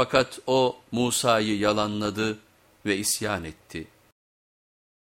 Fakat o Musa'yı yalanladı ve isyan etti.